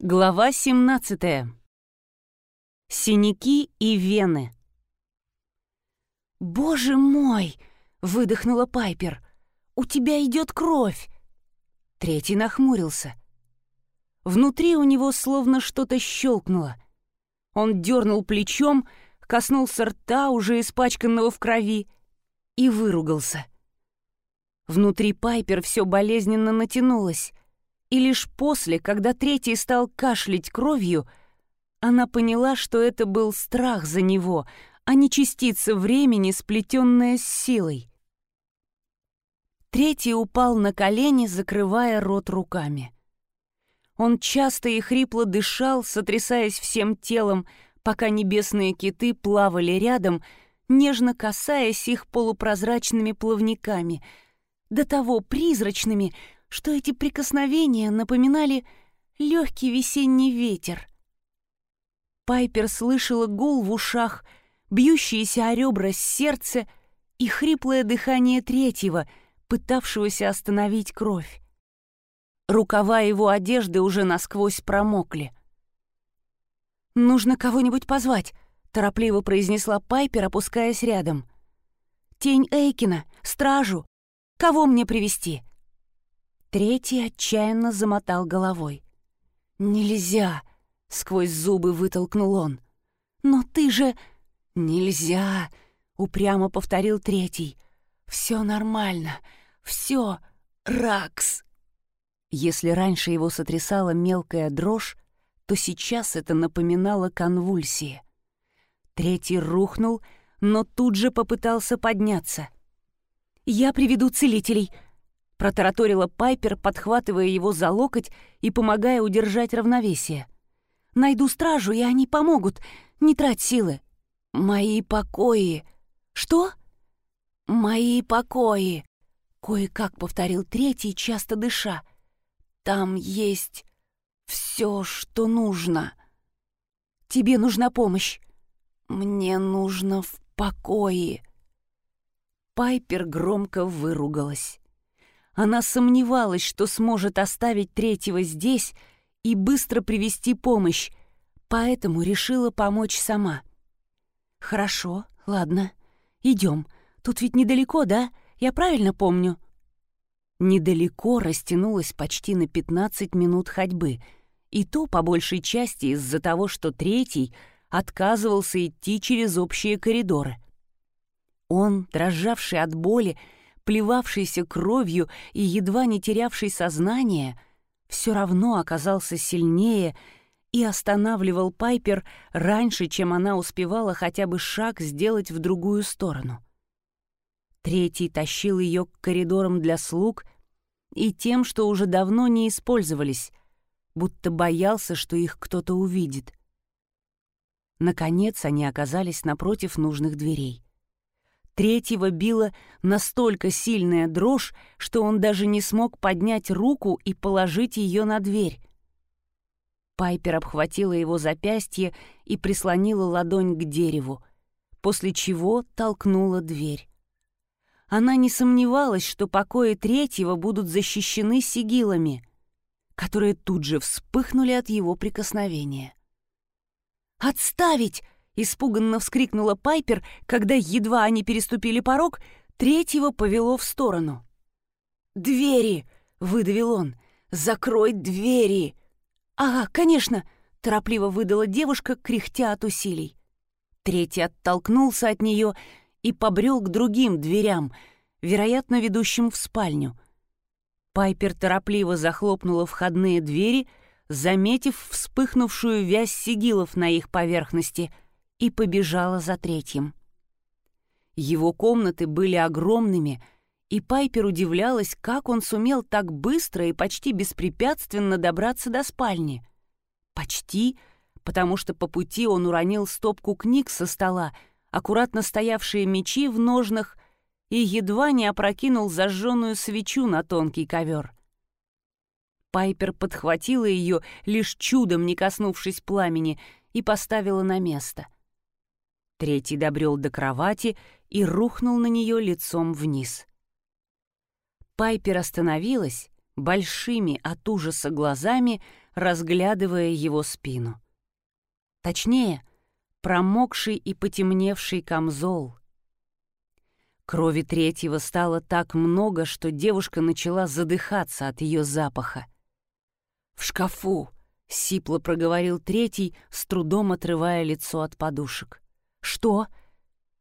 Глава 17. Синяки и вены. «Боже мой!» — выдохнула Пайпер. «У тебя идет кровь!» Третий нахмурился. Внутри у него словно что-то щелкнуло. Он дернул плечом, коснулся рта, уже испачканного в крови, и выругался. Внутри Пайпер все болезненно натянулось — и лишь после, когда третий стал кашлять кровью, она поняла, что это был страх за него, а не частица времени, сплетенная с силой. Третий упал на колени, закрывая рот руками. Он часто и хрипло дышал, сотрясаясь всем телом, пока небесные киты плавали рядом, нежно касаясь их полупрозрачными плавниками, до того призрачными, что эти прикосновения напоминали легкий весенний ветер. Пайпер слышала гул в ушах, бьющиеся о ребра сердце и хриплое дыхание третьего, пытавшегося остановить кровь. Рукава его одежды уже насквозь промокли. «Нужно кого-нибудь позвать», — торопливо произнесла Пайпер, опускаясь рядом. «Тень Эйкина, стражу. Кого мне привести? Третий отчаянно замотал головой. «Нельзя!» — сквозь зубы вытолкнул он. «Но ты же...» «Нельзя!» — упрямо повторил третий. «Все нормально. Все, Ракс!» Если раньше его сотрясала мелкая дрожь, то сейчас это напоминало конвульсии. Третий рухнул, но тут же попытался подняться. «Я приведу целителей», протараторила Пайпер, подхватывая его за локоть и помогая удержать равновесие. «Найду стражу, и они помогут. Не трать силы». «Мои покои». «Что?» «Мои покои», — кое-как повторил третий, часто дыша. «Там есть все, что нужно». «Тебе нужна помощь». «Мне нужно в покое». Пайпер громко выругалась. Она сомневалась, что сможет оставить третьего здесь и быстро привести помощь, поэтому решила помочь сама. «Хорошо, ладно, идем. Тут ведь недалеко, да? Я правильно помню?» Недалеко растянулось почти на 15 минут ходьбы, и то по большей части из-за того, что третий отказывался идти через общие коридоры. Он, дрожавший от боли, плевавшийся кровью и едва не терявший сознание, все равно оказался сильнее и останавливал Пайпер раньше, чем она успевала хотя бы шаг сделать в другую сторону. Третий тащил ее к коридорам для слуг и тем, что уже давно не использовались, будто боялся, что их кто-то увидит. Наконец они оказались напротив нужных дверей. Третьего била настолько сильная дрожь, что он даже не смог поднять руку и положить ее на дверь. Пайпер обхватила его запястье и прислонила ладонь к дереву, после чего толкнула дверь. Она не сомневалась, что покои третьего будут защищены сигилами, которые тут же вспыхнули от его прикосновения. «Отставить!» Испуганно вскрикнула Пайпер, когда едва они переступили порог, третьего повело в сторону. «Двери!» — выдавил он. «Закрой двери!» «Ага, конечно!» — торопливо выдала девушка, кряхтя от усилий. Третий оттолкнулся от нее и побрел к другим дверям, вероятно, ведущим в спальню. Пайпер торопливо захлопнула входные двери, заметив вспыхнувшую вязь сигилов на их поверхности — и побежала за третьим. Его комнаты были огромными, и Пайпер удивлялась, как он сумел так быстро и почти беспрепятственно добраться до спальни. Почти, потому что по пути он уронил стопку книг со стола, аккуратно стоявшие мечи в ножнах, и едва не опрокинул зажженную свечу на тонкий ковер. Пайпер подхватила ее, лишь чудом не коснувшись пламени, и поставила на место — Третий добрел до кровати и рухнул на нее лицом вниз. Пайпер остановилась, большими от ужаса глазами, разглядывая его спину. Точнее, промокший и потемневший камзол. Крови третьего стало так много, что девушка начала задыхаться от ее запаха. «В шкафу!» — сипло проговорил третий, с трудом отрывая лицо от подушек. «Что?»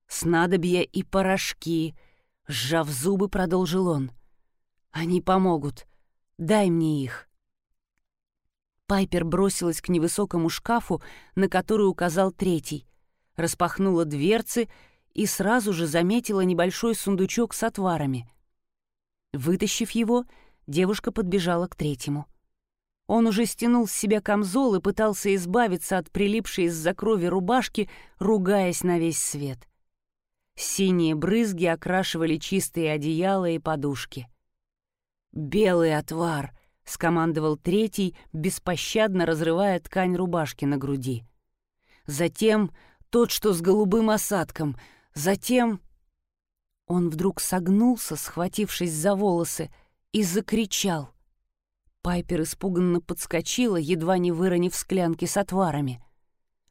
«Снадобья и порошки», — сжав зубы, продолжил он. «Они помогут. Дай мне их». Пайпер бросилась к невысокому шкафу, на который указал третий, распахнула дверцы и сразу же заметила небольшой сундучок с отварами. Вытащив его, девушка подбежала к третьему. Он уже стянул с себя камзол и пытался избавиться от прилипшей из-за крови рубашки, ругаясь на весь свет. Синие брызги окрашивали чистые одеяла и подушки. «Белый отвар!» — скомандовал третий, беспощадно разрывая ткань рубашки на груди. Затем тот, что с голубым осадком. Затем... Он вдруг согнулся, схватившись за волосы, и закричал. Пайпер испуганно подскочила, едва не выронив склянки с отварами.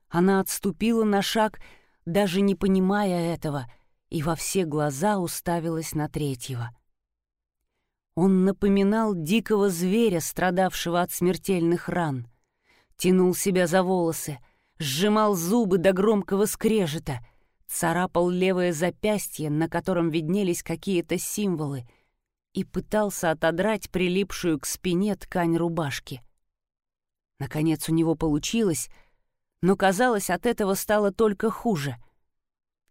Она отступила на шаг, даже не понимая этого, и во все глаза уставилась на третьего. Он напоминал дикого зверя, страдавшего от смертельных ран. Тянул себя за волосы, сжимал зубы до громкого скрежета, царапал левое запястье, на котором виднелись какие-то символы, и пытался отодрать прилипшую к спине ткань рубашки. Наконец у него получилось, но, казалось, от этого стало только хуже.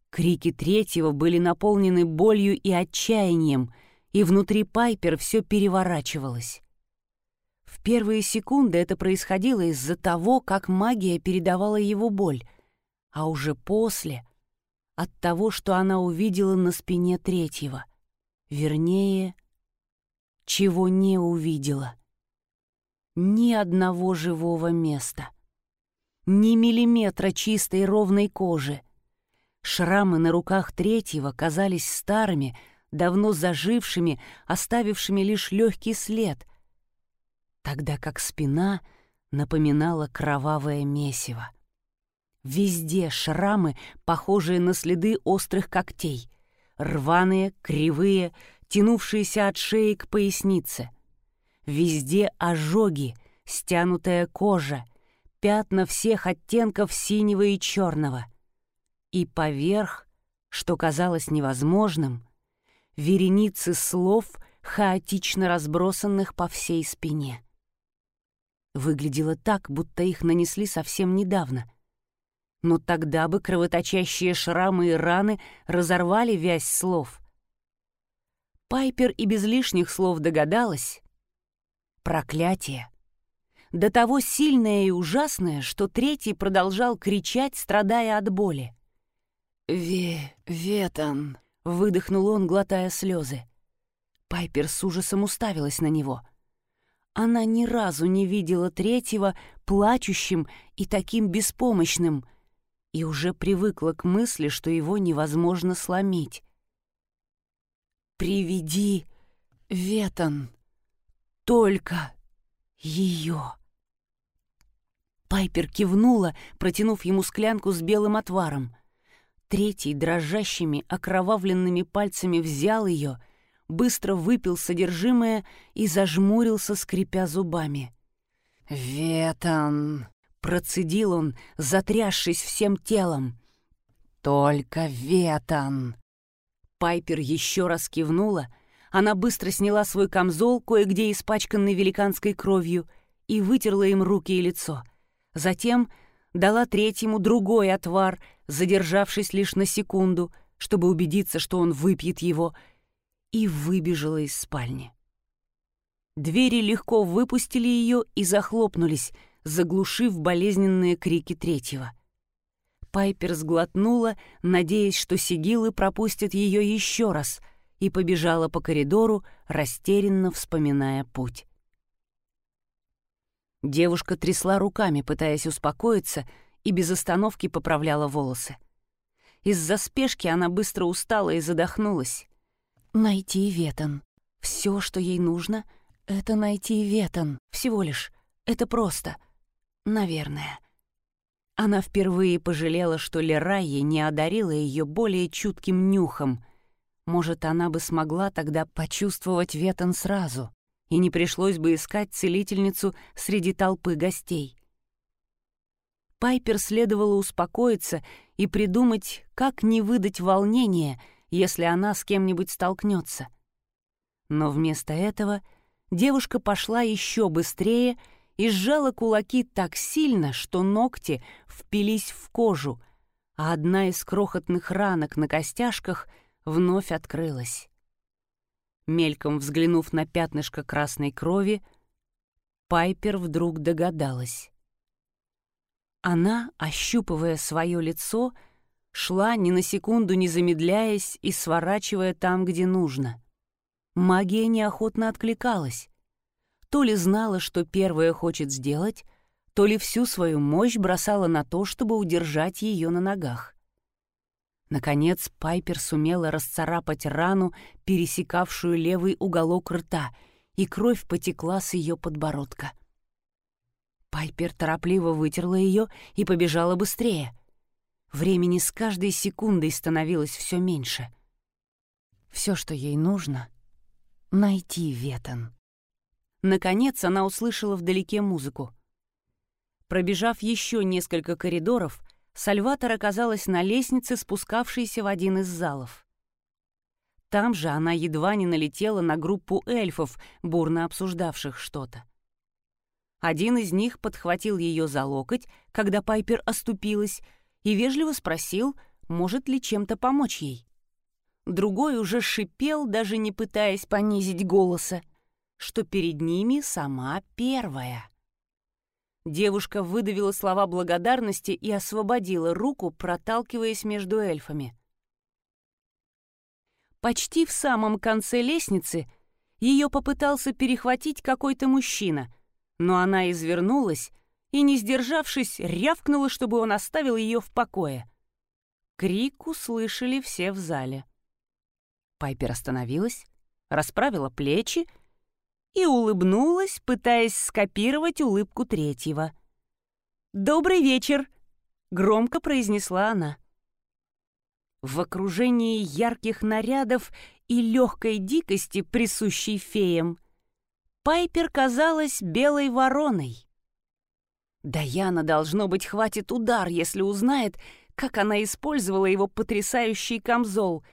Крики третьего были наполнены болью и отчаянием — и внутри Пайпер все переворачивалось. В первые секунды это происходило из-за того, как магия передавала его боль, а уже после — от того, что она увидела на спине третьего. Вернее, чего не увидела. Ни одного живого места. Ни миллиметра чистой ровной кожи. Шрамы на руках третьего казались старыми — давно зажившими, оставившими лишь легкий след, тогда как спина напоминала кровавое месиво. Везде шрамы, похожие на следы острых когтей, рваные, кривые, тянувшиеся от шеи к пояснице. Везде ожоги, стянутая кожа, пятна всех оттенков синего и черного. И поверх, что казалось невозможным, вереницы слов, хаотично разбросанных по всей спине. Выглядело так, будто их нанесли совсем недавно. Но тогда бы кровоточащие шрамы и раны разорвали вязь слов. Пайпер и без лишних слов догадалась. Проклятие. До того сильное и ужасное, что третий продолжал кричать, страдая от боли. «Ве... Ветан...» Выдохнул он, глотая слезы. Пайпер с ужасом уставилась на него. Она ни разу не видела третьего плачущим и таким беспомощным, и уже привыкла к мысли, что его невозможно сломить. «Приведи Ветон, только ее!» Пайпер кивнула, протянув ему склянку с белым отваром. Третий дрожащими, окровавленными пальцами взял ее, быстро выпил содержимое и зажмурился, скрипя зубами. «Ветан!» — процедил он, затрясшись всем телом. «Только ветан!» Пайпер еще раз кивнула, она быстро сняла свой камзол, кое-где испачканный великанской кровью, и вытерла им руки и лицо. Затем дала третьему другой отвар, задержавшись лишь на секунду, чтобы убедиться, что он выпьет его, и выбежала из спальни. Двери легко выпустили ее и захлопнулись, заглушив болезненные крики третьего. Пайпер сглотнула, надеясь, что сигилы пропустят ее еще раз, и побежала по коридору, растерянно вспоминая путь. Девушка трясла руками, пытаясь успокоиться, и без остановки поправляла волосы. Из-за спешки она быстро устала и задохнулась. Найти Ветон. Все, что ей нужно, это найти Ветон. Всего лишь. Это просто. Наверное. Она впервые пожалела, что Лерайя не одарила ее более чутким нюхом. Может, она бы смогла тогда почувствовать Ветон сразу, и не пришлось бы искать целительницу среди толпы гостей. Пайпер следовало успокоиться и придумать, как не выдать волнение, если она с кем-нибудь столкнется. Но вместо этого девушка пошла еще быстрее и сжала кулаки так сильно, что ногти впились в кожу, а одна из крохотных ранок на костяшках вновь открылась. Мельком взглянув на пятнышко красной крови, Пайпер вдруг догадалась. Она, ощупывая свое лицо, шла ни на секунду не замедляясь и сворачивая там, где нужно. Магия неохотно откликалась. То ли знала, что первое хочет сделать, то ли всю свою мощь бросала на то, чтобы удержать ее на ногах. Наконец Пайпер сумела расцарапать рану, пересекавшую левый уголок рта, и кровь потекла с ее подбородка. — Пайпер торопливо вытерла ее и побежала быстрее. Времени с каждой секундой становилось все меньше. Все, что ей нужно — найти Ветон. Наконец она услышала вдалеке музыку. Пробежав еще несколько коридоров, Сальватор оказалась на лестнице, спускавшейся в один из залов. Там же она едва не налетела на группу эльфов, бурно обсуждавших что-то. Один из них подхватил ее за локоть, когда Пайпер оступилась, и вежливо спросил, может ли чем-то помочь ей. Другой уже шипел, даже не пытаясь понизить голоса, что перед ними сама первая. Девушка выдавила слова благодарности и освободила руку, проталкиваясь между эльфами. Почти в самом конце лестницы ее попытался перехватить какой-то мужчина — но она извернулась и, не сдержавшись, рявкнула, чтобы он оставил ее в покое. Крик услышали все в зале. Пайпер остановилась, расправила плечи и улыбнулась, пытаясь скопировать улыбку третьего. «Добрый вечер!» — громко произнесла она. В окружении ярких нарядов и легкой дикости, присущей феям, Пайпер казалась белой вороной. Даяна, должно быть, хватит удар, если узнает, как она использовала его потрясающий камзол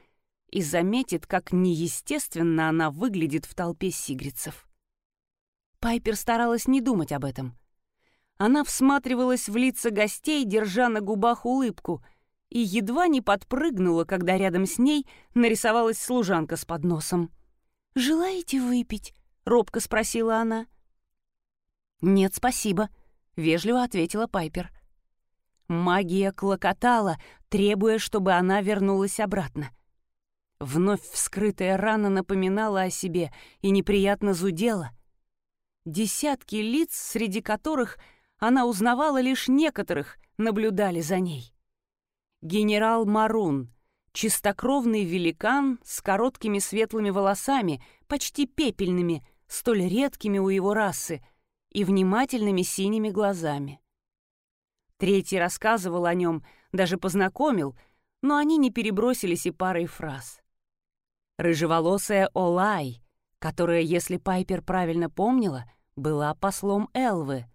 и заметит, как неестественно она выглядит в толпе сигрицев. Пайпер старалась не думать об этом. Она всматривалась в лица гостей, держа на губах улыбку, и едва не подпрыгнула, когда рядом с ней нарисовалась служанка с подносом. «Желаете выпить?» — робко спросила она. «Нет, спасибо», — вежливо ответила Пайпер. Магия клокотала, требуя, чтобы она вернулась обратно. Вновь вскрытая рана напоминала о себе и неприятно зудела. Десятки лиц, среди которых она узнавала лишь некоторых, наблюдали за ней. Генерал Марун, чистокровный великан с короткими светлыми волосами, почти пепельными, столь редкими у его расы, и внимательными синими глазами. Третий рассказывал о нем, даже познакомил, но они не перебросились и парой фраз. Рыжеволосая Олай, которая, если Пайпер правильно помнила, была послом Элвы.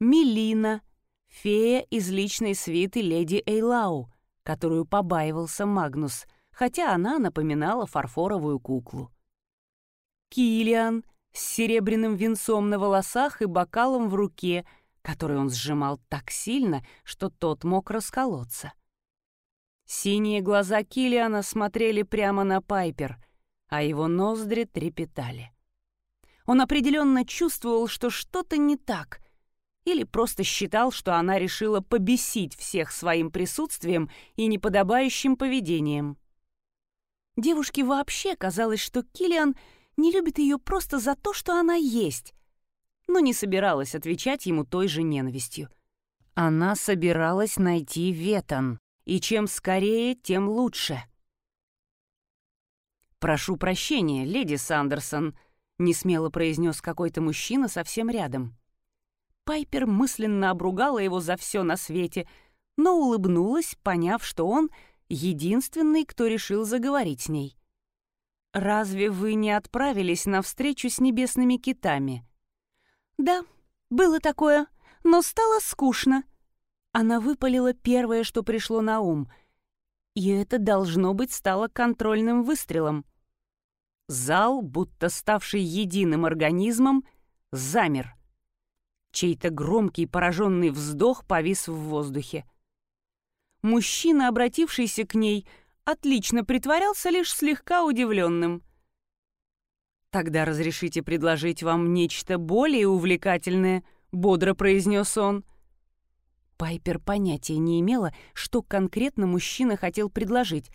Мелина, фея из личной свиты леди Эйлау, которую побаивался Магнус, хотя она напоминала фарфоровую куклу. Килиан с серебряным венцом на волосах и бокалом в руке, который он сжимал так сильно, что тот мог расколоться. Синие глаза Килиана смотрели прямо на Пайпер, а его ноздри трепетали. Он определенно чувствовал, что что-то не так, или просто считал, что она решила побесить всех своим присутствием и неподобающим поведением. Девушке вообще казалось, что Килиан — не любит ее просто за то, что она есть, но не собиралась отвечать ему той же ненавистью. Она собиралась найти Ветон, и чем скорее, тем лучше. «Прошу прощения, леди Сандерсон», — несмело произнес какой-то мужчина совсем рядом. Пайпер мысленно обругала его за все на свете, но улыбнулась, поняв, что он единственный, кто решил заговорить с ней. «Разве вы не отправились на встречу с небесными китами?» «Да, было такое, но стало скучно». Она выпалила первое, что пришло на ум, и это, должно быть, стало контрольным выстрелом. Зал, будто ставший единым организмом, замер. Чей-то громкий пораженный вздох повис в воздухе. Мужчина, обратившийся к ней, отлично притворялся лишь слегка удивленным. «Тогда разрешите предложить вам нечто более увлекательное», — бодро произнес он. Пайпер понятия не имела, что конкретно мужчина хотел предложить,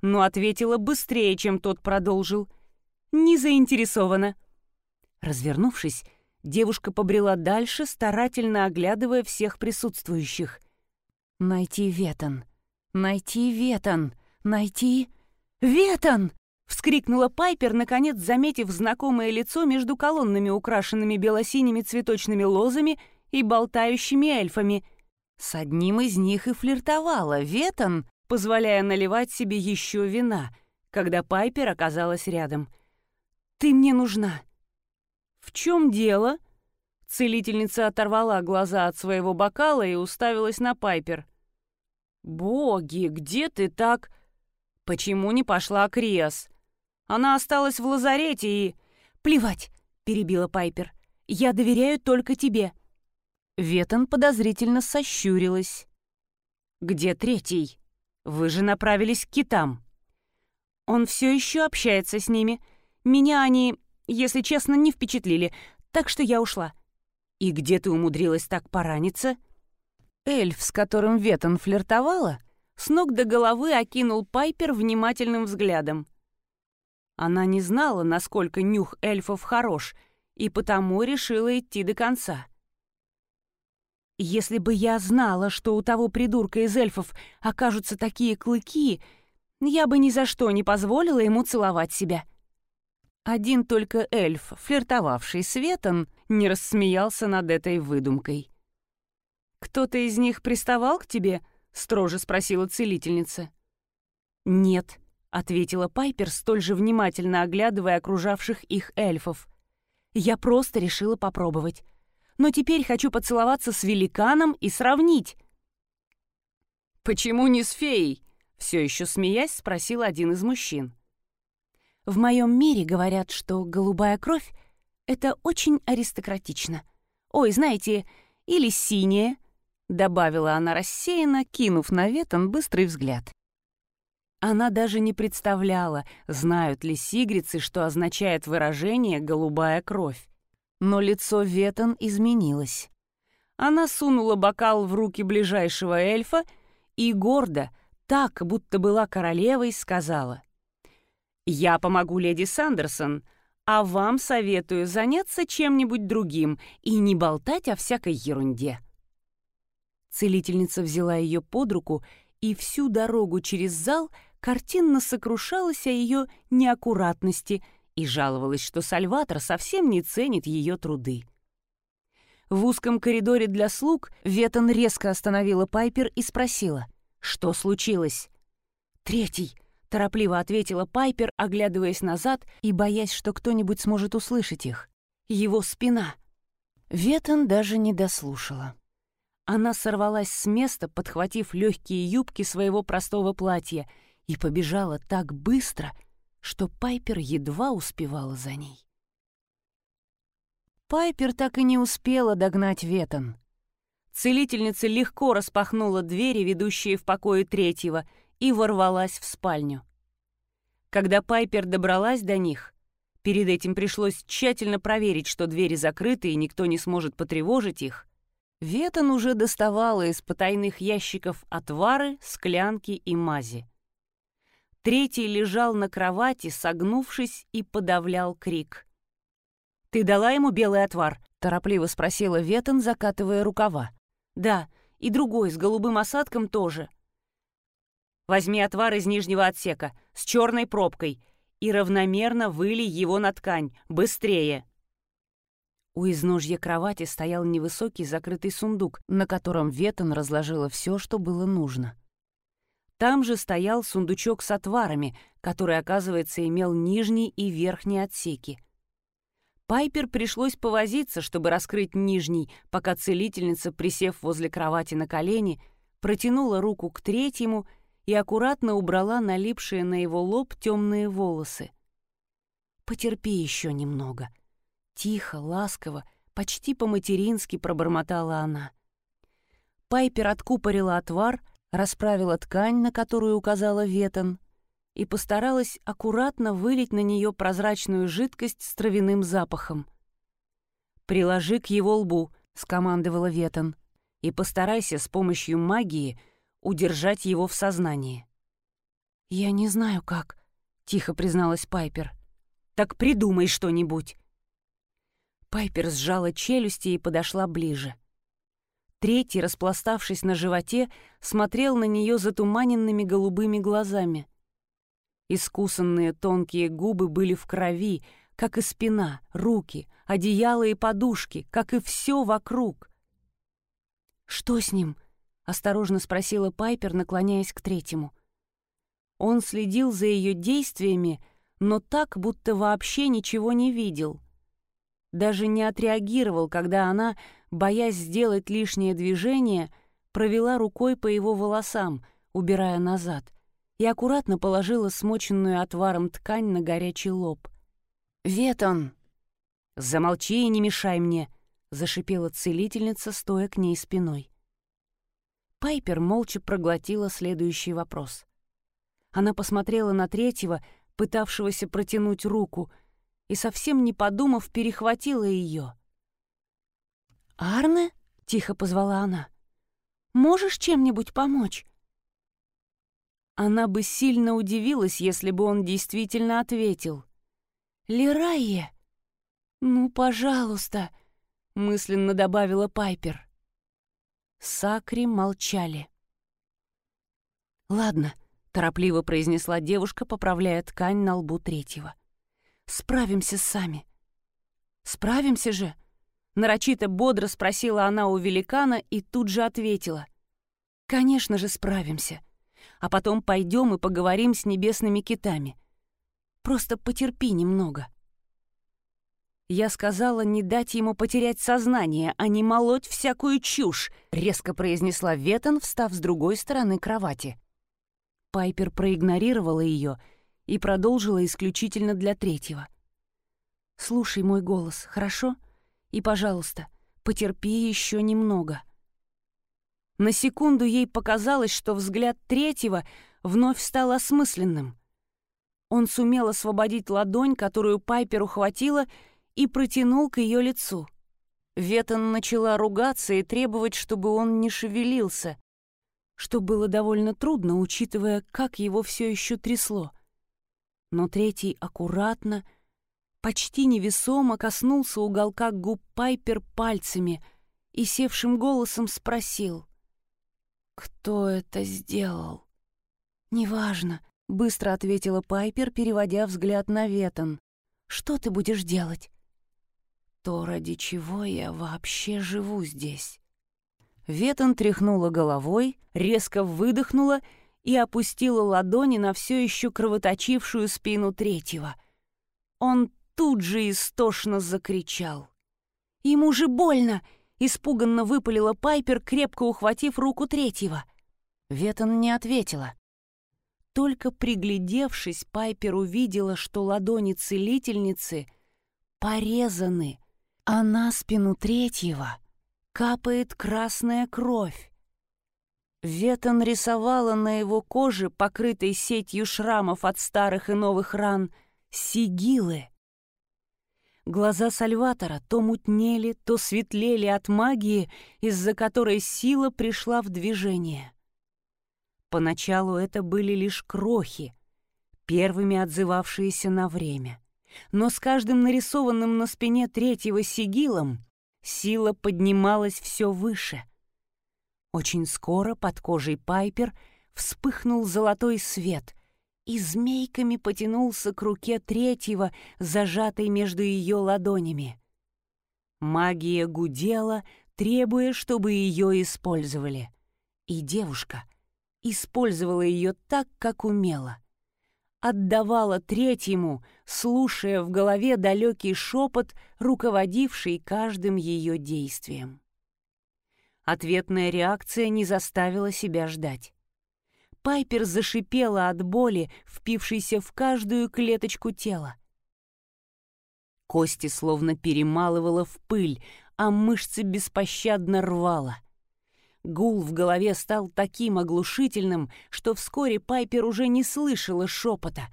но ответила быстрее, чем тот продолжил. «Не заинтересована». Развернувшись, Девушка побрела дальше, старательно оглядывая всех присутствующих. «Найти Ветон! Найти Ветон! Найти... Ветон!» — вскрикнула Пайпер, наконец заметив знакомое лицо между колоннами, украшенными белосиними цветочными лозами и болтающими эльфами. С одним из них и флиртовала Ветон, позволяя наливать себе еще вина, когда Пайпер оказалась рядом. «Ты мне нужна!» «В чем дело?» Целительница оторвала глаза от своего бокала и уставилась на Пайпер. «Боги, где ты так...» «Почему не пошла Криас?» «Она осталась в лазарете и...» «Плевать!» — перебила Пайпер. «Я доверяю только тебе». Ветон подозрительно сощурилась. «Где третий? Вы же направились к китам». «Он все еще общается с ними. Меня они если честно, не впечатлили, так что я ушла. И где ты умудрилась так пораниться? Эльф, с которым Ветон флиртовала, с ног до головы окинул Пайпер внимательным взглядом. Она не знала, насколько нюх эльфов хорош, и потому решила идти до конца. Если бы я знала, что у того придурка из эльфов окажутся такие клыки, я бы ни за что не позволила ему целовать себя. Один только эльф, флиртовавший с Ветон, не рассмеялся над этой выдумкой. «Кто-то из них приставал к тебе?» — строже спросила целительница. «Нет», — ответила Пайпер, столь же внимательно оглядывая окружавших их эльфов. «Я просто решила попробовать. Но теперь хочу поцеловаться с великаном и сравнить». «Почему не с феей?» — все еще смеясь спросил один из мужчин. В моем мире говорят, что голубая кровь — это очень аристократично. Ой, знаете, или синяя, — добавила она рассеянно, кинув на Ветон быстрый взгляд. Она даже не представляла, знают ли сигрицы, что означает выражение «голубая кровь». Но лицо Ветон изменилось. Она сунула бокал в руки ближайшего эльфа и гордо, так, будто была королевой, сказала. Я помогу леди Сандерсон, а вам советую заняться чем-нибудь другим и не болтать о всякой ерунде». Целительница взяла ее под руку и всю дорогу через зал картинно сокрушалась о ее неаккуратности и жаловалась, что Сальватор совсем не ценит ее труды. В узком коридоре для слуг Ветон резко остановила Пайпер и спросила, что случилось. «Третий», — торопливо ответила Пайпер, оглядываясь назад и боясь, что кто-нибудь сможет услышать их. Его спина. Ветон даже не дослушала. Она сорвалась с места, подхватив легкие юбки своего простого платья, и побежала так быстро, что Пайпер едва успевала за ней. Пайпер так и не успела догнать Ветон. Целительница легко распахнула двери, ведущие в покое третьего, и ворвалась в спальню. Когда Пайпер добралась до них, перед этим пришлось тщательно проверить, что двери закрыты и никто не сможет потревожить их, Ветон уже доставала из потайных ящиков отвары, склянки и мази. Третий лежал на кровати, согнувшись, и подавлял крик. «Ты дала ему белый отвар?» — торопливо спросила Ветон, закатывая рукава. «Да, и другой с голубым осадком тоже. Возьми отвар из нижнего отсека с черной пробкой и равномерно вылей его на ткань. Быстрее!» У изножья кровати стоял невысокий закрытый сундук, на котором Ветон разложила все, что было нужно. Там же стоял сундучок с отварами, который, оказывается, имел нижний и верхний отсеки. Пайпер пришлось повозиться, чтобы раскрыть нижний, пока целительница, присев возле кровати на колени, протянула руку к третьему и аккуратно убрала налипшие на его лоб темные волосы. «Потерпи еще немного». Тихо, ласково, почти по-матерински пробормотала она. Пайпер откупорила отвар, расправила ткань, на которую указала Ветон, и постаралась аккуратно вылить на нее прозрачную жидкость с травяным запахом. «Приложи к его лбу», — скомандовала Ветон, «и постарайся с помощью магии удержать его в сознании». «Я не знаю, как», — тихо призналась Пайпер. «Так придумай что-нибудь». Пайпер сжала челюсти и подошла ближе. Третий, распластавшись на животе, смотрел на нее затуманенными голубыми глазами. Искусанные тонкие губы были в крови, как и спина, руки, одеяло и подушки, как и все вокруг. «Что с ним?» — осторожно спросила Пайпер, наклоняясь к третьему. Он следил за ее действиями, но так, будто вообще ничего не видел. Даже не отреагировал, когда она боясь сделать лишнее движение, провела рукой по его волосам, убирая назад, и аккуратно положила смоченную отваром ткань на горячий лоб. «Ветон!» «Замолчи и не мешай мне!» — зашипела целительница, стоя к ней спиной. Пайпер молча проглотила следующий вопрос. Она посмотрела на третьего, пытавшегося протянуть руку, и, совсем не подумав, перехватила ее. «Арне?» — тихо позвала она. «Можешь чем-нибудь помочь?» Она бы сильно удивилась, если бы он действительно ответил. «Лерайе!» «Ну, пожалуйста!» — мысленно добавила Пайпер. Сакри молчали. «Ладно», — торопливо произнесла девушка, поправляя ткань на лбу третьего. «Справимся сами». «Справимся же!» Нарочито бодро спросила она у великана и тут же ответила. «Конечно же справимся. А потом пойдем и поговорим с небесными китами. Просто потерпи немного». «Я сказала не дать ему потерять сознание, а не молоть всякую чушь», — резко произнесла Ветон, встав с другой стороны кровати. Пайпер проигнорировала ее и продолжила исключительно для третьего. «Слушай мой голос, хорошо?» И, пожалуйста, потерпи еще немного. На секунду ей показалось, что взгляд третьего вновь стал осмысленным. Он сумел освободить ладонь, которую Пайпер ухватила, и протянул к ее лицу. Ветон начала ругаться и требовать, чтобы он не шевелился, что было довольно трудно, учитывая, как его все еще трясло. Но третий аккуратно, почти невесомо коснулся уголка губ Пайпер пальцами и севшим голосом спросил. «Кто это сделал?» «Неважно», — быстро ответила Пайпер, переводя взгляд на Ветон. «Что ты будешь делать?» «То, ради чего я вообще живу здесь». Ветон тряхнула головой, резко выдохнула и опустила ладони на все еще кровоточившую спину третьего. Он тут же истошно закричал. «Ему же больно!» — испуганно выпалила Пайпер, крепко ухватив руку третьего. Ветон не ответила. Только приглядевшись, Пайпер увидела, что ладони целительницы порезаны, а на спину третьего капает красная кровь. Ветон рисовала на его коже, покрытой сетью шрамов от старых и новых ран, сигилы. Глаза Сальватора то мутнели, то светлели от магии, из-за которой сила пришла в движение. Поначалу это были лишь крохи, первыми отзывавшиеся на время. Но с каждым нарисованным на спине третьего сигилом сила поднималась все выше. Очень скоро под кожей Пайпер вспыхнул золотой свет, и змейками потянулся к руке третьего, зажатой между ее ладонями. Магия гудела, требуя, чтобы ее использовали. И девушка использовала ее так, как умела. Отдавала третьему, слушая в голове далекий шепот, руководивший каждым ее действием. Ответная реакция не заставила себя ждать. Пайпер зашипела от боли, впившейся в каждую клеточку тела. Кости словно перемалывала в пыль, а мышцы беспощадно рвала. Гул в голове стал таким оглушительным, что вскоре Пайпер уже не слышала шепота,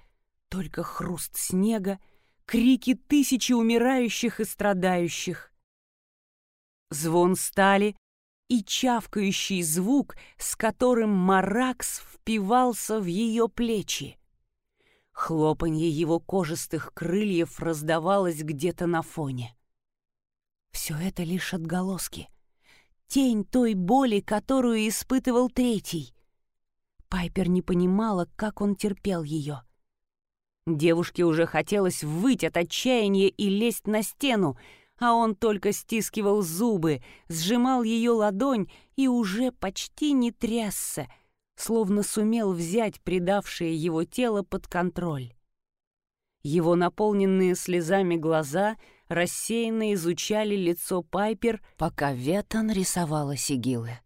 только хруст снега, крики тысячи умирающих и страдающих. Звон стали и чавкающий звук, с которым Маракс впивался в ее плечи. Хлопанье его кожистых крыльев раздавалось где-то на фоне. Все это лишь отголоски. Тень той боли, которую испытывал третий. Пайпер не понимала, как он терпел ее. Девушке уже хотелось выть от отчаяния и лезть на стену, а он только стискивал зубы, сжимал ее ладонь и уже почти не трясся — словно сумел взять предавшее его тело под контроль. Его наполненные слезами глаза рассеянно изучали лицо Пайпер, пока Ветон рисовала сигилы.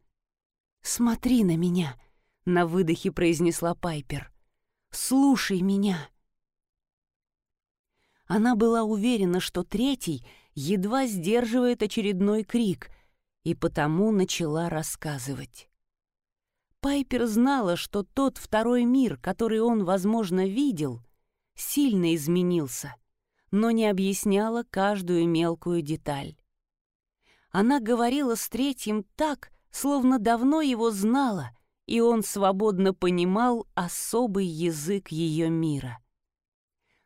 «Смотри на меня!» — на выдохе произнесла Пайпер. «Слушай меня!» Она была уверена, что третий едва сдерживает очередной крик, и потому начала рассказывать. Пайпер знала, что тот второй мир, который он, возможно, видел, сильно изменился, но не объясняла каждую мелкую деталь. Она говорила с третьим так, словно давно его знала, и он свободно понимал особый язык ее мира.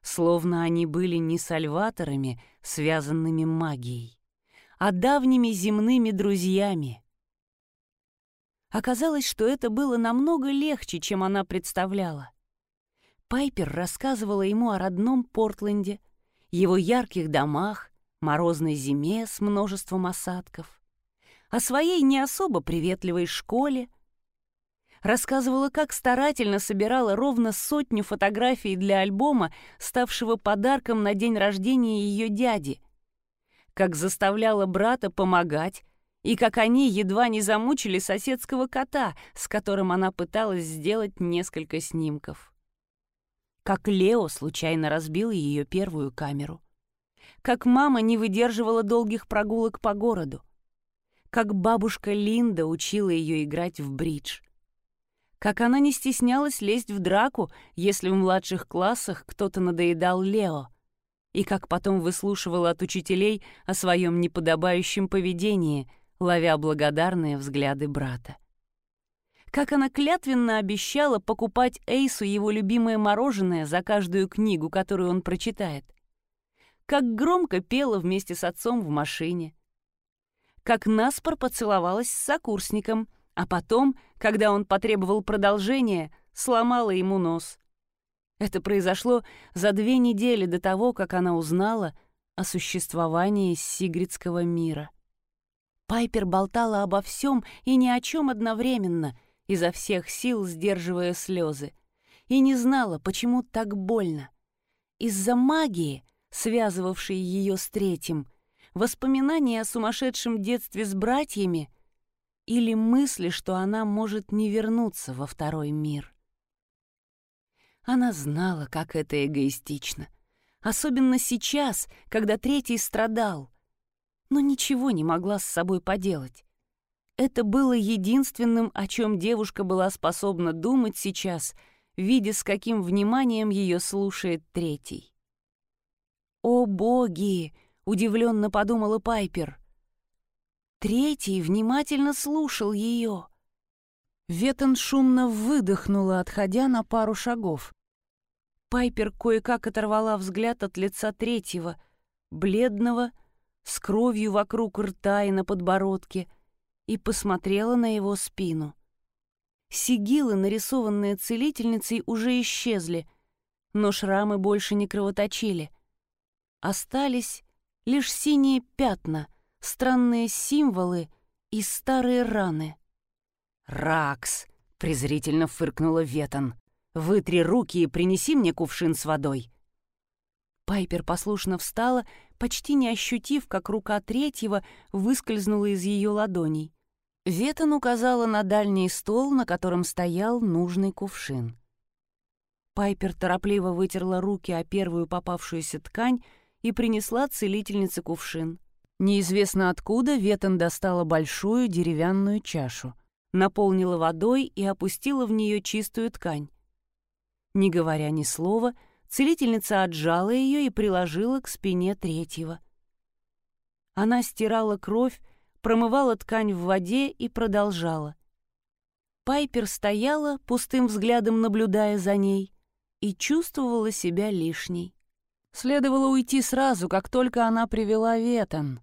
Словно они были не сальваторами, связанными магией, а давними земными друзьями — Оказалось, что это было намного легче, чем она представляла. Пайпер рассказывала ему о родном Портленде, его ярких домах, морозной зиме с множеством осадков, о своей не особо приветливой школе, рассказывала, как старательно собирала ровно сотню фотографий для альбома, ставшего подарком на день рождения ее дяди, как заставляла брата помогать, и как они едва не замучили соседского кота, с которым она пыталась сделать несколько снимков. Как Лео случайно разбил ее первую камеру. Как мама не выдерживала долгих прогулок по городу. Как бабушка Линда учила ее играть в бридж. Как она не стеснялась лезть в драку, если в младших классах кто-то надоедал Лео. И как потом выслушивала от учителей о своем неподобающем поведении — ловя благодарные взгляды брата. Как она клятвенно обещала покупать Эйсу его любимое мороженое за каждую книгу, которую он прочитает. Как громко пела вместе с отцом в машине. Как наспор поцеловалась с сокурсником, а потом, когда он потребовал продолжения, сломала ему нос. Это произошло за две недели до того, как она узнала о существовании Сигридского мира. Пайпер болтала обо всем и ни о чем одновременно, изо всех сил сдерживая слезы, и не знала, почему так больно. Из-за магии, связывавшей ее с третьим, воспоминания о сумасшедшем детстве с братьями или мысли, что она может не вернуться во второй мир. Она знала, как это эгоистично. Особенно сейчас, когда третий страдал но ничего не могла с собой поделать. Это было единственным, о чем девушка была способна думать сейчас, видя, с каким вниманием ее слушает третий. «О боги!» — удивленно подумала Пайпер. Третий внимательно слушал ее. Ветон шумно выдохнула, отходя на пару шагов. Пайпер кое-как оторвала взгляд от лица третьего, бледного, с кровью вокруг рта и на подбородке, и посмотрела на его спину. Сигилы, нарисованные целительницей, уже исчезли, но шрамы больше не кровоточили. Остались лишь синие пятна, странные символы и старые раны. «Ракс!» — презрительно фыркнула Ветон. «Вытри руки и принеси мне кувшин с водой». Пайпер послушно встала, почти не ощутив, как рука третьего выскользнула из ее ладоней. Ветон указала на дальний стол, на котором стоял нужный кувшин. Пайпер торопливо вытерла руки о первую попавшуюся ткань и принесла целительнице кувшин. Неизвестно откуда Ветон достала большую деревянную чашу, наполнила водой и опустила в нее чистую ткань. Не говоря ни слова, целительница отжала ее и приложила к спине третьего. Она стирала кровь, промывала ткань в воде и продолжала. Пайпер стояла, пустым взглядом наблюдая за ней, и чувствовала себя лишней. Следовало уйти сразу, как только она привела Ветон.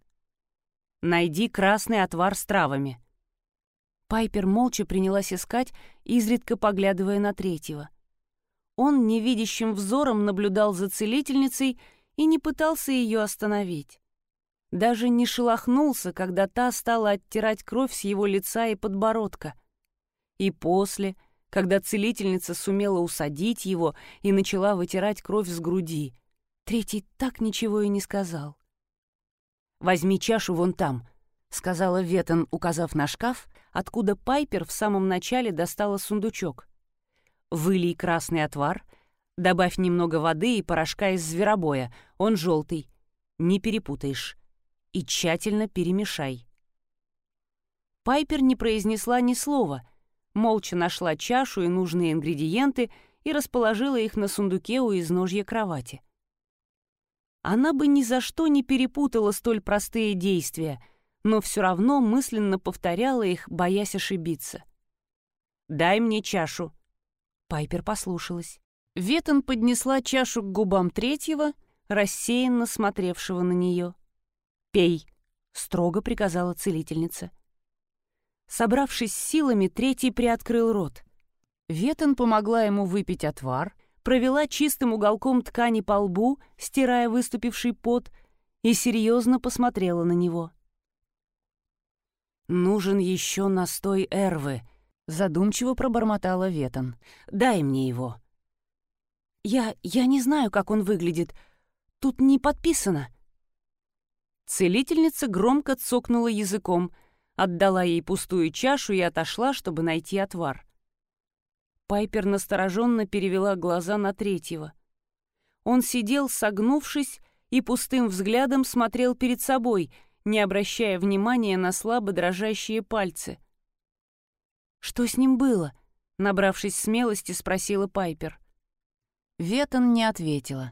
«Найди красный отвар с травами». Пайпер молча принялась искать, изредка поглядывая на третьего. Он невидящим взором наблюдал за целительницей и не пытался ее остановить даже не шелохнулся, когда та стала оттирать кровь с его лица и подбородка. И после, когда целительница сумела усадить его и начала вытирать кровь с груди, третий так ничего и не сказал. «Возьми чашу вон там», — сказала Ветон, указав на шкаф, откуда Пайпер в самом начале достала сундучок. «Вылей красный отвар», Добавь немного воды и порошка из зверобоя, он желтый. Не перепутаешь и тщательно перемешай. Пайпер не произнесла ни слова, молча нашла чашу и нужные ингредиенты и расположила их на сундуке у изножья кровати. Она бы ни за что не перепутала столь простые действия, но все равно мысленно повторяла их, боясь ошибиться. «Дай мне чашу». Пайпер послушалась. Ветон поднесла чашу к губам третьего, рассеянно смотревшего на нее. «Пей», — строго приказала целительница. Собравшись с силами, третий приоткрыл рот. Ветон помогла ему выпить отвар, провела чистым уголком ткани по лбу, стирая выступивший пот, и серьезно посмотрела на него. «Нужен еще настой эрвы», — задумчиво пробормотала Ветон. «Дай мне его». «Я... я не знаю, как он выглядит. Тут не подписано», Целительница громко цокнула языком, отдала ей пустую чашу и отошла, чтобы найти отвар. Пайпер настороженно перевела глаза на третьего. Он сидел, согнувшись, и пустым взглядом смотрел перед собой, не обращая внимания на слабо дрожащие пальцы. «Что с ним было?» — набравшись смелости, спросила Пайпер. Ветон не ответила.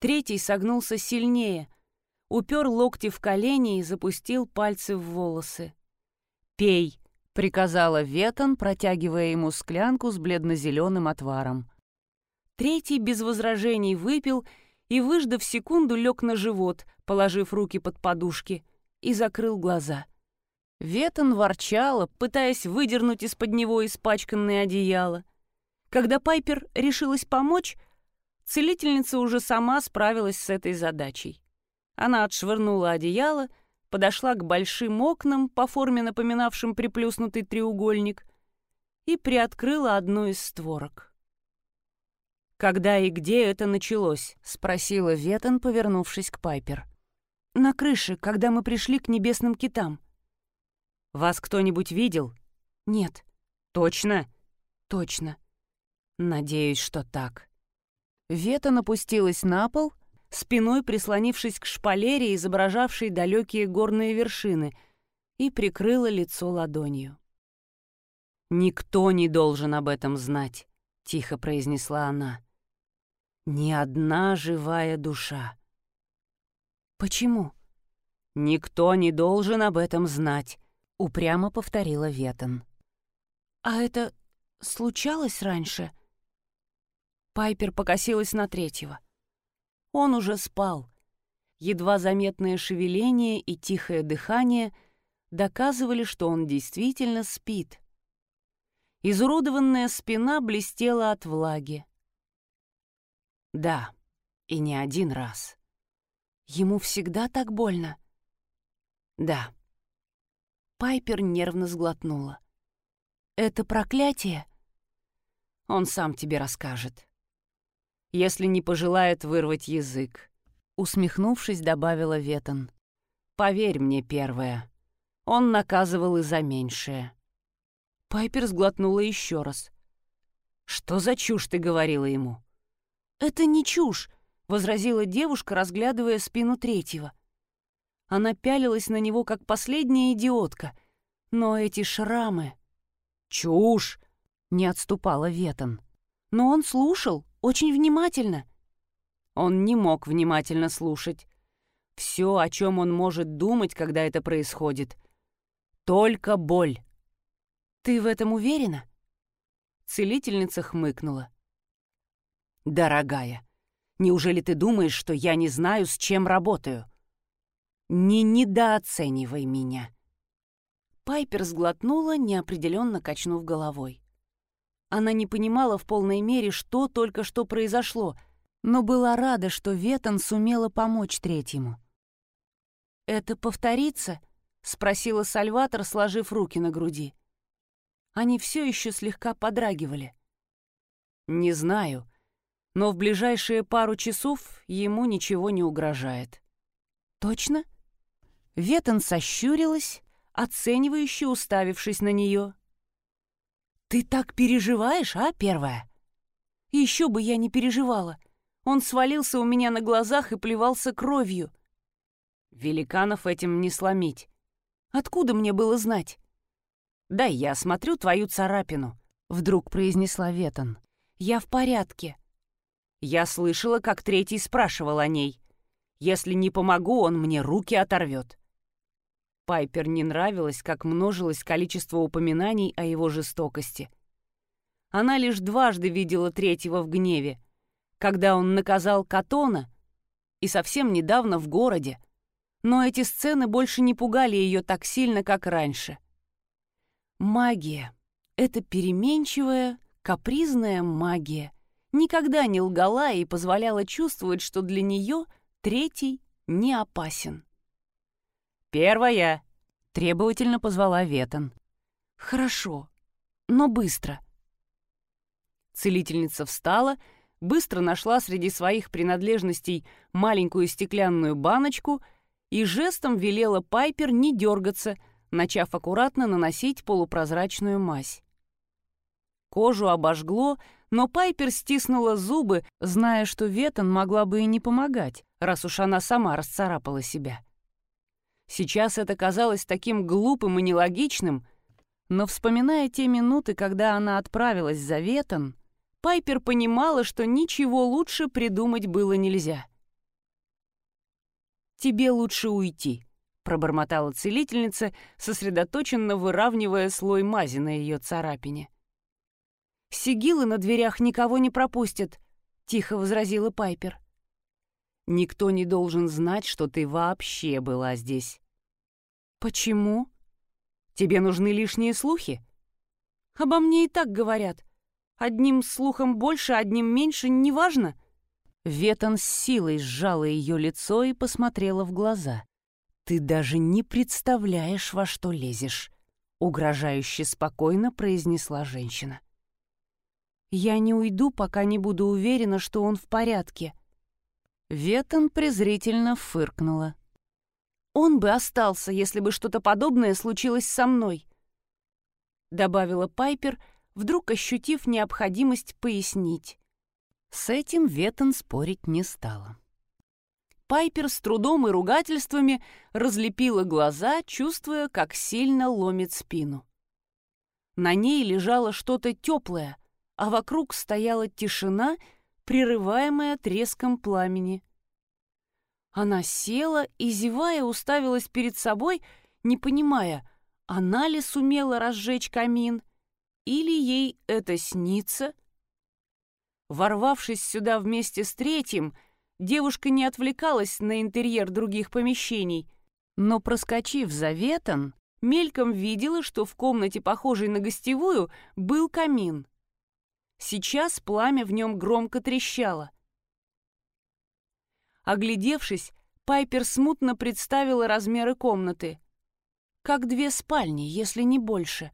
Третий согнулся сильнее, упер локти в колени и запустил пальцы в волосы. «Пей», — приказала Ветон, протягивая ему склянку с бледно-зеленым отваром. Третий без возражений выпил и, выждав секунду, лег на живот, положив руки под подушки, и закрыл глаза. Ветон ворчала, пытаясь выдернуть из-под него испачканное одеяло. Когда Пайпер решилась помочь, целительница уже сама справилась с этой задачей. Она отшвырнула одеяло, подошла к большим окнам, по форме напоминавшим приплюснутый треугольник, и приоткрыла одну из створок. «Когда и где это началось?» — спросила Ветон, повернувшись к Пайпер. «На крыше, когда мы пришли к небесным китам». «Вас кто-нибудь видел?» «Нет». «Точно?» «Точно». «Надеюсь, что так». Ветон опустилась на пол — спиной прислонившись к шпалере, изображавшей далекие горные вершины, и прикрыла лицо ладонью. «Никто не должен об этом знать», — тихо произнесла она. «Ни одна живая душа». «Почему?» «Никто не должен об этом знать», — упрямо повторила Ветон. «А это случалось раньше?» Пайпер покосилась на третьего. Он уже спал. Едва заметное шевеление и тихое дыхание доказывали, что он действительно спит. Изуродованная спина блестела от влаги. Да, и не один раз. Ему всегда так больно. Да. Пайпер нервно сглотнула. Это проклятие? Он сам тебе расскажет. Если не пожелает вырвать язык. Усмехнувшись, добавила Ветон. Поверь мне, первое. Он наказывал и за меньшее. Пайпер сглотнула еще раз. «Что за чушь ты говорила ему?» «Это не чушь», — возразила девушка, разглядывая спину третьего. Она пялилась на него, как последняя идиотка. Но эти шрамы... «Чушь!» — не отступала Ветон. Но он слушал очень внимательно. Он не мог внимательно слушать. Все, о чем он может думать, когда это происходит. Только боль. «Ты в этом уверена?» Целительница хмыкнула. «Дорогая, неужели ты думаешь, что я не знаю, с чем работаю? Не недооценивай меня». Пайпер сглотнула, неопределенно качнув головой. Она не понимала в полной мере, что только что произошло, но была рада, что Ветон сумела помочь третьему. «Это повторится?» — спросила Сальватор, сложив руки на груди. Они все еще слегка подрагивали. «Не знаю, но в ближайшие пару часов ему ничего не угрожает». «Точно?» Ветон сощурилась, оценивающе уставившись на нее. «Ты так переживаешь, а, первая?» «Еще бы я не переживала. Он свалился у меня на глазах и плевался кровью». «Великанов этим не сломить. Откуда мне было знать?» «Дай я осмотрю твою царапину», — вдруг произнесла Ветон. «Я в порядке». Я слышала, как третий спрашивал о ней. «Если не помогу, он мне руки оторвет». Пайпер не нравилось, как множилось количество упоминаний о его жестокости. Она лишь дважды видела третьего в гневе, когда он наказал Катона и совсем недавно в городе. Но эти сцены больше не пугали ее так сильно, как раньше. Магия — это переменчивая, капризная магия. Никогда не лгала и позволяла чувствовать, что для нее третий не опасен. «Первая!» — требовательно позвала Ветон. «Хорошо, но быстро». Целительница встала, быстро нашла среди своих принадлежностей маленькую стеклянную баночку и жестом велела Пайпер не дергаться, начав аккуратно наносить полупрозрачную мазь. Кожу обожгло, но Пайпер стиснула зубы, зная, что Ветон могла бы и не помогать, раз уж она сама расцарапала себя. Сейчас это казалось таким глупым и нелогичным, но, вспоминая те минуты, когда она отправилась за Ветон, Пайпер понимала, что ничего лучше придумать было нельзя. «Тебе лучше уйти», — пробормотала целительница, сосредоточенно выравнивая слой мази на ее царапине. «Сигилы на дверях никого не пропустят», — тихо возразила Пайпер. Никто не должен знать, что ты вообще была здесь. Почему? Тебе нужны лишние слухи? Обо мне и так говорят. Одним слухом больше, одним меньше, неважно. Ветон с силой сжала ее лицо и посмотрела в глаза. «Ты даже не представляешь, во что лезешь», — угрожающе спокойно произнесла женщина. «Я не уйду, пока не буду уверена, что он в порядке», Ветон презрительно фыркнула. «Он бы остался, если бы что-то подобное случилось со мной», добавила Пайпер, вдруг ощутив необходимость пояснить. С этим Ветон спорить не стала. Пайпер с трудом и ругательствами разлепила глаза, чувствуя, как сильно ломит спину. На ней лежало что-то теплое, а вокруг стояла тишина прерываемая треском пламени. Она села и, зевая, уставилась перед собой, не понимая, она ли сумела разжечь камин, или ей это снится. Ворвавшись сюда вместе с третьим, девушка не отвлекалась на интерьер других помещений, но, проскочив за ветон, мельком видела, что в комнате, похожей на гостевую, был камин. Сейчас пламя в нем громко трещало. Оглядевшись, Пайпер смутно представила размеры комнаты. как две спальни, если не больше.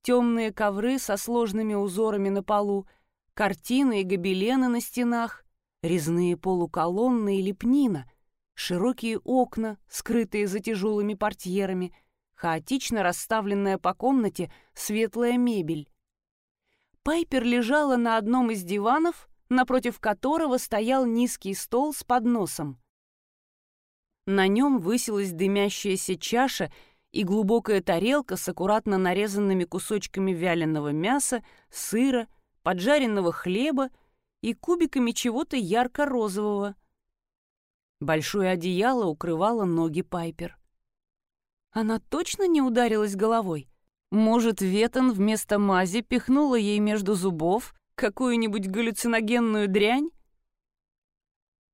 Темные ковры со сложными узорами на полу, картины и гобелены на стенах, резные полуколонны и лепнина, широкие окна, скрытые за тяжелыми портьерами, хаотично расставленная по комнате светлая мебель. Пайпер лежала на одном из диванов, напротив которого стоял низкий стол с подносом. На нем высилась дымящаяся чаша и глубокая тарелка с аккуратно нарезанными кусочками вяленого мяса, сыра, поджаренного хлеба и кубиками чего-то ярко-розового. Большое одеяло укрывало ноги Пайпер. Она точно не ударилась головой? Может, Ветон вместо мази пихнула ей между зубов какую-нибудь галлюциногенную дрянь?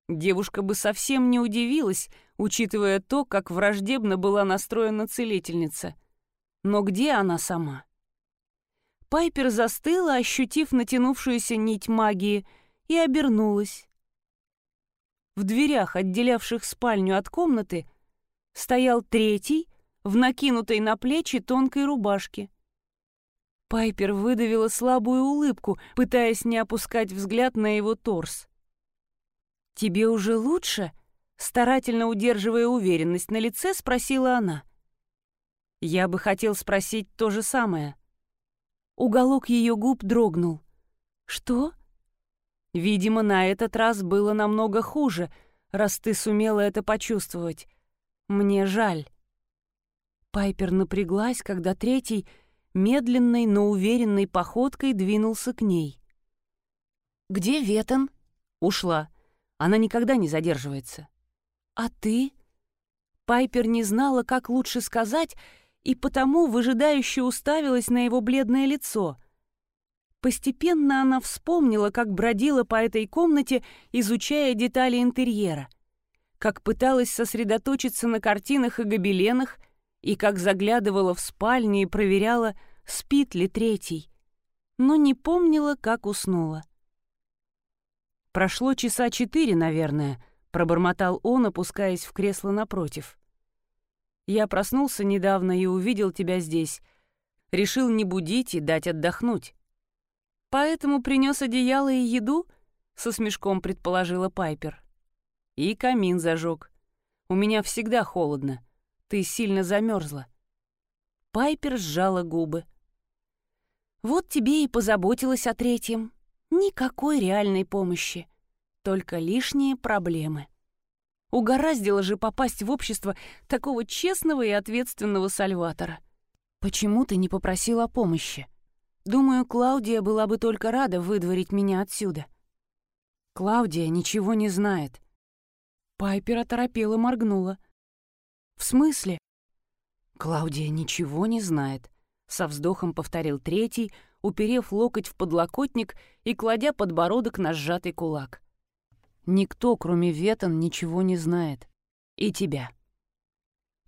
Девушка бы совсем не удивилась, учитывая то, как враждебно была настроена целительница. Но где она сама? Пайпер застыла, ощутив натянувшуюся нить магии, и обернулась. В дверях, отделявших спальню от комнаты, стоял третий, в накинутой на плечи тонкой рубашке. Пайпер выдавила слабую улыбку, пытаясь не опускать взгляд на его торс. «Тебе уже лучше?» Старательно удерживая уверенность на лице, спросила она. Я бы хотел спросить то же самое. Уголок ее губ дрогнул. «Что?» Видимо, на этот раз было намного хуже, раз ты сумела это почувствовать. Мне жаль. Пайпер напряглась, когда третий медленной, но уверенной походкой двинулся к ней. «Где Ветон?» «Ушла. Она никогда не задерживается». «А ты?» Пайпер не знала, как лучше сказать, и потому выжидающе уставилась на его бледное лицо. Постепенно она вспомнила, как бродила по этой комнате, изучая детали интерьера, как пыталась сосредоточиться на картинах и гобеленах, и как заглядывала в спальню и проверяла, спит ли третий, но не помнила, как уснула. «Прошло часа четыре, наверное», — пробормотал он, опускаясь в кресло напротив. «Я проснулся недавно и увидел тебя здесь. Решил не будить и дать отдохнуть. Поэтому принес одеяло и еду?» — со смешком предположила Пайпер. «И камин зажег. У меня всегда холодно. Ты сильно замерзла. Пайпер сжала губы. Вот тебе и позаботилась о третьем. Никакой реальной помощи. Только лишние проблемы. Угораздило же попасть в общество такого честного и ответственного Сальватора. Почему ты не попросил о помощи? Думаю, Клаудия была бы только рада выдворить меня отсюда. Клаудия ничего не знает. Пайпер оторопела моргнула — «В смысле?» «Клаудия ничего не знает», — со вздохом повторил третий, уперев локоть в подлокотник и кладя подбородок на сжатый кулак. «Никто, кроме Ветон, ничего не знает. И тебя».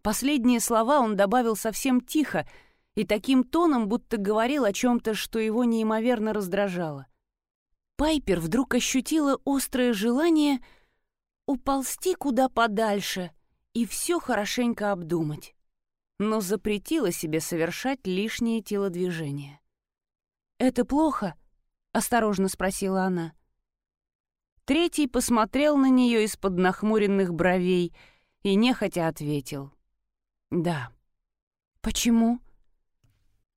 Последние слова он добавил совсем тихо и таким тоном, будто говорил о чем-то, что его неимоверно раздражало. Пайпер вдруг ощутила острое желание уползти куда подальше — и все хорошенько обдумать, но запретила себе совершать лишние телодвижения. «Это плохо?» — осторожно спросила она. Третий посмотрел на нее из-под нахмуренных бровей и нехотя ответил. «Да». «Почему?»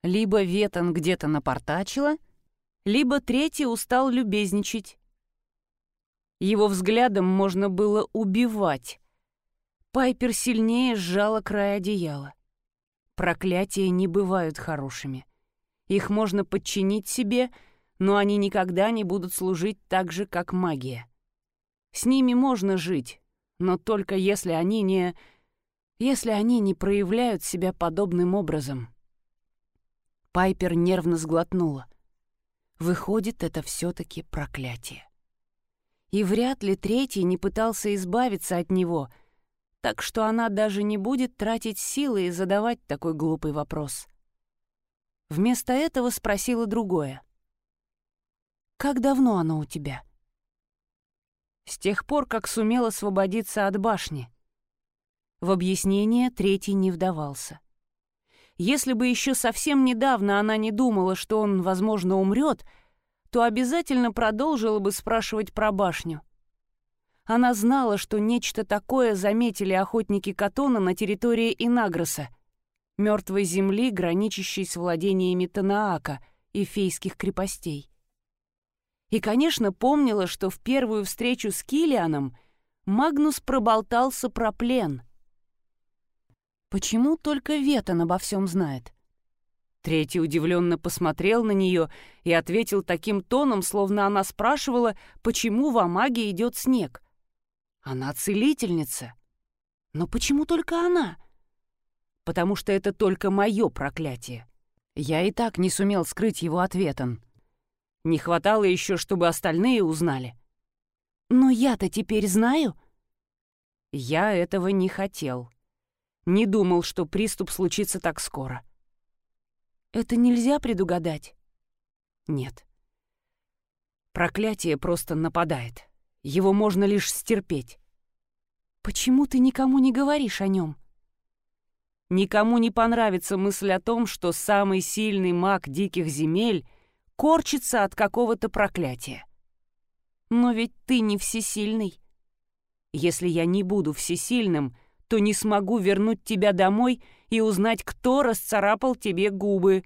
Либо Ветон где-то напортачила, либо третий устал любезничать. Его взглядом можно было убивать, Пайпер сильнее сжала край одеяла. Проклятия не бывают хорошими. Их можно подчинить себе, но они никогда не будут служить так же, как магия. С ними можно жить, но только если они не... если они не проявляют себя подобным образом. Пайпер нервно сглотнула. Выходит, это все-таки проклятие. И вряд ли третий не пытался избавиться от него — так что она даже не будет тратить силы и задавать такой глупый вопрос. Вместо этого спросила другое. «Как давно оно у тебя?» «С тех пор, как сумел освободиться от башни». В объяснение третий не вдавался. если бы еще совсем недавно она не думала, что он, возможно, умрет, то обязательно продолжила бы спрашивать про башню. Она знала, что нечто такое заметили охотники Катона на территории Инагроса, мертвой земли, граничащей с владениями Танаака и фейских крепостей. И, конечно, помнила, что в первую встречу с Килианом Магнус проболтался про плен. Почему только Ветон обо всем знает? Третий удивленно посмотрел на нее и ответил таким тоном, словно она спрашивала, почему в Амаге идет снег. Она целительница. Но почему только она? Потому что это только мое проклятие. Я и так не сумел скрыть его ответом. Не хватало еще, чтобы остальные узнали. Но я-то теперь знаю. Я этого не хотел. Не думал, что приступ случится так скоро. Это нельзя предугадать? Нет. Проклятие просто нападает. Его можно лишь стерпеть. Почему ты никому не говоришь о нем? Никому не понравится мысль о том, что самый сильный маг диких земель корчится от какого-то проклятия. Но ведь ты не всесильный. Если я не буду всесильным, то не смогу вернуть тебя домой и узнать, кто расцарапал тебе губы.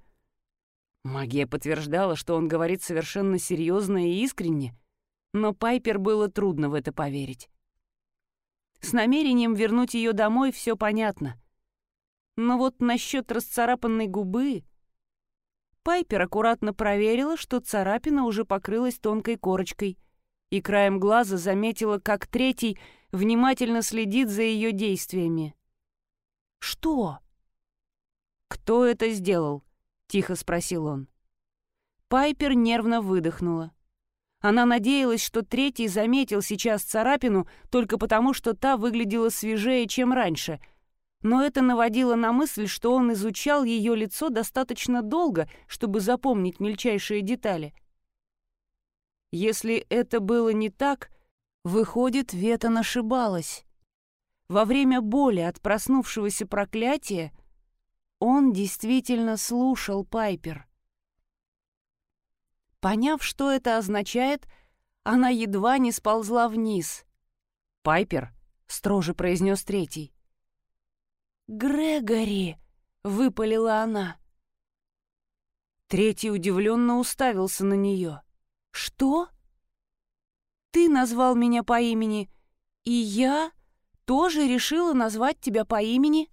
Магия подтверждала, что он говорит совершенно серьезно и искренне, но Пайпер было трудно в это поверить. С намерением вернуть ее домой все понятно. Но вот насчет расцарапанной губы... Пайпер аккуратно проверила, что царапина уже покрылась тонкой корочкой, и краем глаза заметила, как третий внимательно следит за ее действиями. «Что?» «Кто это сделал?» — тихо спросил он. Пайпер нервно выдохнула. Она надеялась, что третий заметил сейчас царапину только потому, что та выглядела свежее, чем раньше. Но это наводило на мысль, что он изучал ее лицо достаточно долго, чтобы запомнить мельчайшие детали. Если это было не так, Выходит, Ветон ошибалась. Во время боли от проснувшегося проклятия он действительно слушал Пайпер. Поняв, что это означает, она едва не сползла вниз. «Пайпер», — строже произнес третий. «Грегори!» — выпалила она. Третий удивленно уставился на нее. «Что?» Ты назвал меня по имени, и я тоже решила назвать тебя по имени».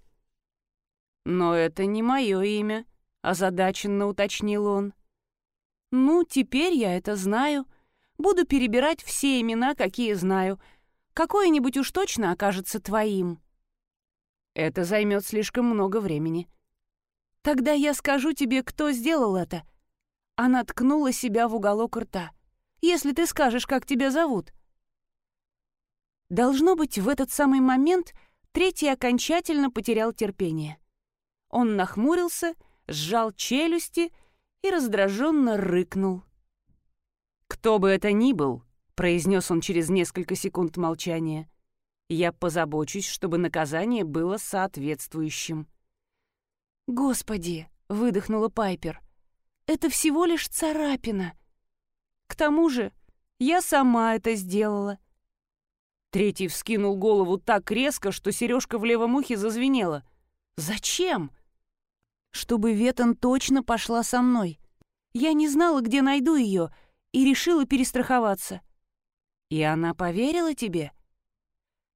«Но это не мое имя», — озадаченно уточнил он. «Ну, теперь я это знаю. Буду перебирать все имена, какие знаю. Какое-нибудь уж точно окажется твоим». «Это займет слишком много времени». «Тогда я скажу тебе, кто сделал это». Она ткнула себя в уголок рта если ты скажешь, как тебя зовут». Должно быть, в этот самый момент третий окончательно потерял терпение. Он нахмурился, сжал челюсти и раздраженно рыкнул. «Кто бы это ни был», — произнес он через несколько секунд молчания, «я позабочусь, чтобы наказание было соответствующим». «Господи!» — выдохнула Пайпер. «Это всего лишь царапина. К тому же я сама это сделала». Третий вскинул голову так резко, что сережка в левом ухе зазвенела. «Зачем?» «Чтобы Ветон точно пошла со мной. Я не знала, где найду ее, и решила перестраховаться». «И она поверила тебе?»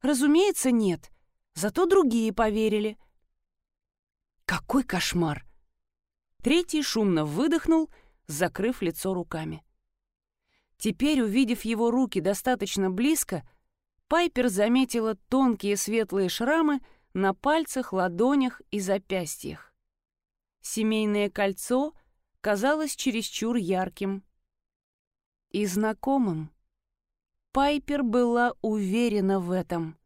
«Разумеется, нет. Зато другие поверили». «Какой кошмар!» Третий шумно выдохнул, закрыв лицо руками. Теперь, увидев его руки достаточно близко, Пайпер заметила тонкие светлые шрамы на пальцах, ладонях и запястьях. Семейное кольцо казалось чересчур ярким и знакомым. Пайпер была уверена в этом.